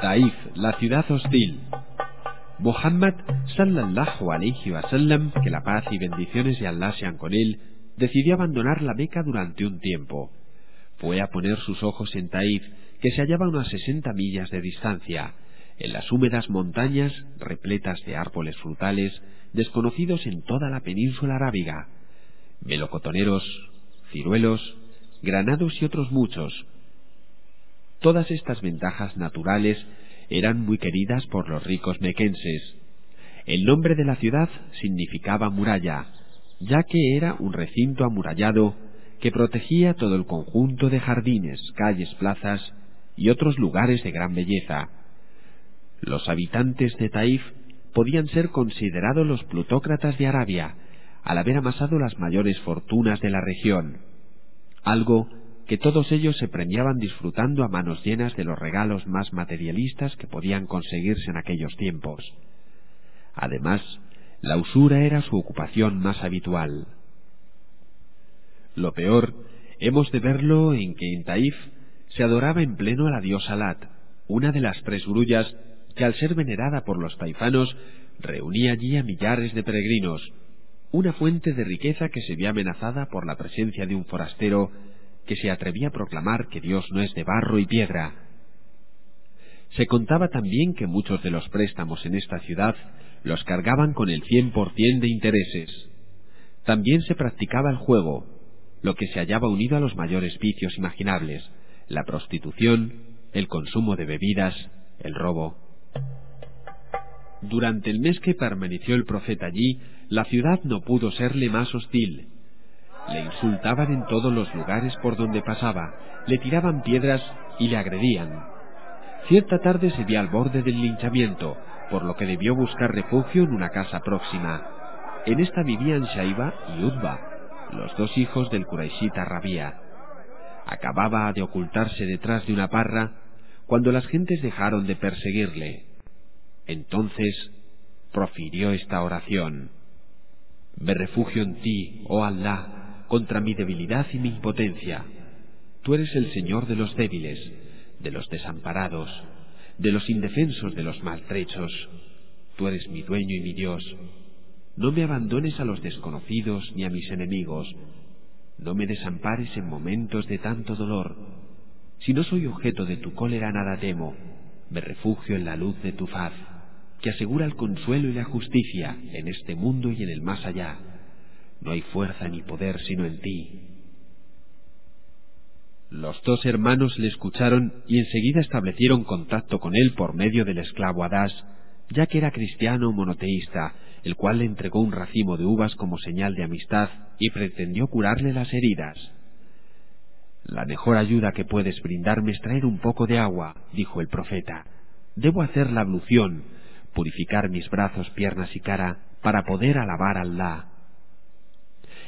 Taif, la ciudad hostil. Muhammad sallallahu alayhi wasallam, que la paz y bendiciones de Allah sean con él, decidió abandonar la Meca durante un tiempo. Fue a poner sus ojos en Taif, que se hallaba a unas sesenta millas de distancia, en las húmedas montañas repletas de árboles frutales desconocidos en toda la península arábiga, melocotoneros, ciruelos, granados y otros muchos. Todas estas ventajas naturales eran muy queridas por los ricos mequenses. El nombre de la ciudad significaba muralla, ya que era un recinto amurallado que protegía todo el conjunto de jardines, calles, plazas y otros lugares de gran belleza. Los habitantes de Taif podían ser considerados los plutócratas de Arabia, al haber amasado las mayores fortunas de la región, algo que todos ellos se premiaban disfrutando a manos llenas de los regalos más materialistas que podían conseguirse en aquellos tiempos. Además, la usura era su ocupación más habitual. Lo peor hemos de verlo en que en Taif se adoraba en pleno a la diosa Lat, una de las tres grullas que al ser venerada por los taifanos reunía allí a millares de peregrinos, una fuente de riqueza que se vio amenazada por la presencia de un forastero que se atrevía a proclamar que Dios no es de barro y piedra. Se contaba también que muchos de los préstamos en esta ciudad los cargaban con el cien por cien de intereses. También se practicaba el juego, lo que se hallaba unido a los mayores vicios imaginables, la prostitución, el consumo de bebidas, el robo. Durante el mes que permaneció el profeta allí, la ciudad no pudo serle más hostil. Le insultaban en todos los lugares por donde pasaba, le tiraban piedras y le agredían. Cierta tarde se vio al borde del linchamiento, por lo que debió buscar refugio en una casa próxima. En esta vivían Shaiba y Udba, los dos hijos del Quraishita Rabía. Acababa de ocultarse detrás de una parra cuando las gentes dejaron de perseguirle. Entonces profirió esta oración. Me refugio en ti, oh Allah, contra mi debilidad y mi impotencia. Tú eres el Señor de los débiles, de los desamparados, de los indefensos, de los maltrechos. Tú eres mi dueño y mi Dios. No me abandones a los desconocidos ni a mis enemigos. No me desampares en momentos de tanto dolor. Si no soy objeto de tu cólera, nada temo. Me refugio en la luz de tu faz que asegura el consuelo y la justicia en este mundo y en el más allá. No hay fuerza ni poder sino en ti. Los dos hermanos le escucharon y enseguida establecieron contacto con él por medio del esclavo Adás, ya que era cristiano monoteísta, el cual le entregó un racimo de uvas como señal de amistad y pretendió curarle las heridas. La mejor ayuda que puedes brindarme es traer un poco de agua, dijo el profeta. Debo hacer la ablución, purificar mis brazos, piernas y cara para poder alabar a Allah.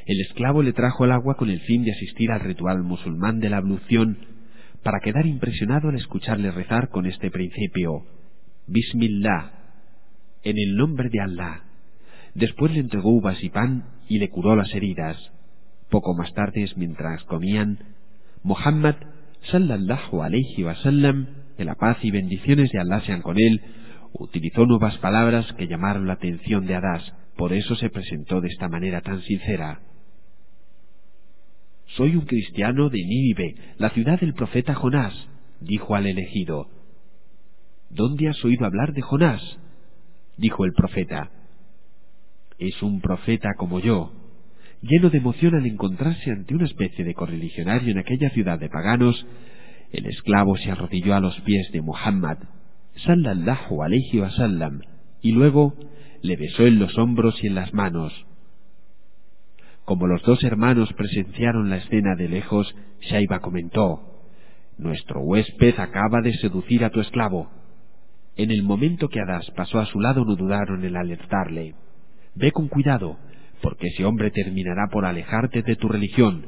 El esclavo le trajo el agua con el fin de asistir al ritual musulmán de la ablución para quedar impresionado al escucharle rezar con este principio Bismillah, en el nombre de Allah. Después le entregó uvas y pan y le curó las heridas. Poco más tarde, mientras comían, Muhammad sallallahu alayhi wasallam, que la paz y bendiciones de Allah sean con él, utilizó nuevas palabras que llamaron la atención de Adás, por eso se presentó de esta manera tan sincera. Soy un cristiano de Nínive, la ciudad del profeta Jonás, dijo al elegido. ¿Dónde has oído hablar de Jonás? dijo el profeta. Es un profeta como yo, lleno de emoción al encontrarse ante una especie de correligionario en aquella ciudad de paganos, el esclavo se arrodilló a los pies de Muhammad sallallahu alayhi wasallam, y luego le besó en los hombros y en las manos. Como los dos hermanos presenciaron la escena de lejos, Shaiba comentó, Nuestro huésped acaba de seducir a tu esclavo. En el momento que Adás pasó a su lado no dudaron en alertarle. Ve con cuidado, porque ese hombre terminará por alejarte de tu religión,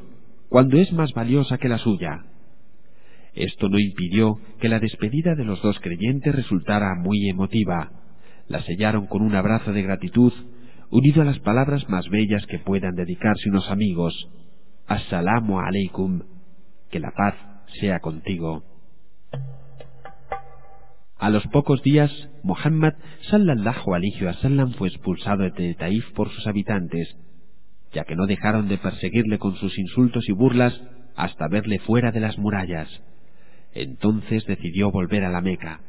cuando es más valiosa que la suya. Esto no impidió que la despedida de los dos creyentes resultara muy emotiva. La sellaron con un abrazo de gratitud, unido a las palabras más bellas que puedan dedicarse unos amigos. Assalamu alaikum. Que la paz sea contigo. A los pocos días, Muhammad sallallahu alayhi wasallam fue expulsado de Taif por sus habitantes, ya que no dejaron de perseguirle con sus insultos y burlas hasta verle fuera de las murallas. Entonces decidió volver a la Meca,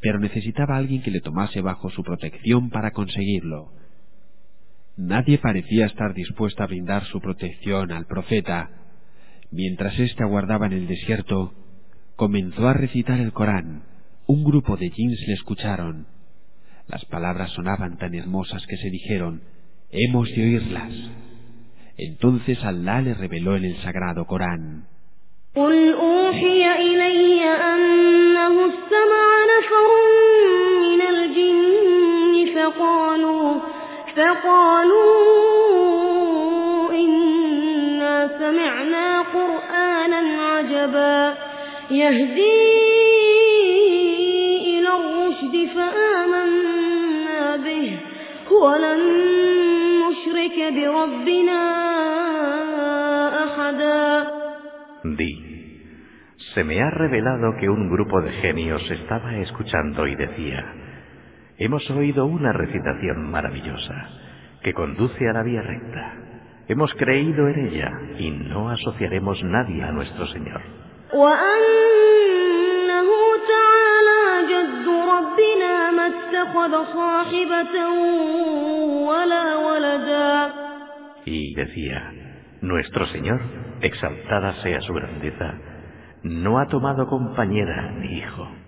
pero necesitaba a alguien que le tomase bajo su protección para conseguirlo. Nadie parecía estar dispuesto a brindar su protección al profeta. Mientras éste aguardaba en el desierto, comenzó a recitar el Corán, un grupo de jeans le escucharon. Las palabras sonaban tan hermosas que se dijeron, hemos de oírlas. Entonces Allah le reveló en el sagrado Corán. Di, se me ha revelado que un grupo de genios estaba escuchando y decía, hemos oído una recitación maravillosa que conduce a la vía recta. Hemos creído en ella y no asociaremos nadie a nuestro Señor. Y decía, nuestro Señor, exaltada sea su grandeza, no ha tomado compañera ni hijo.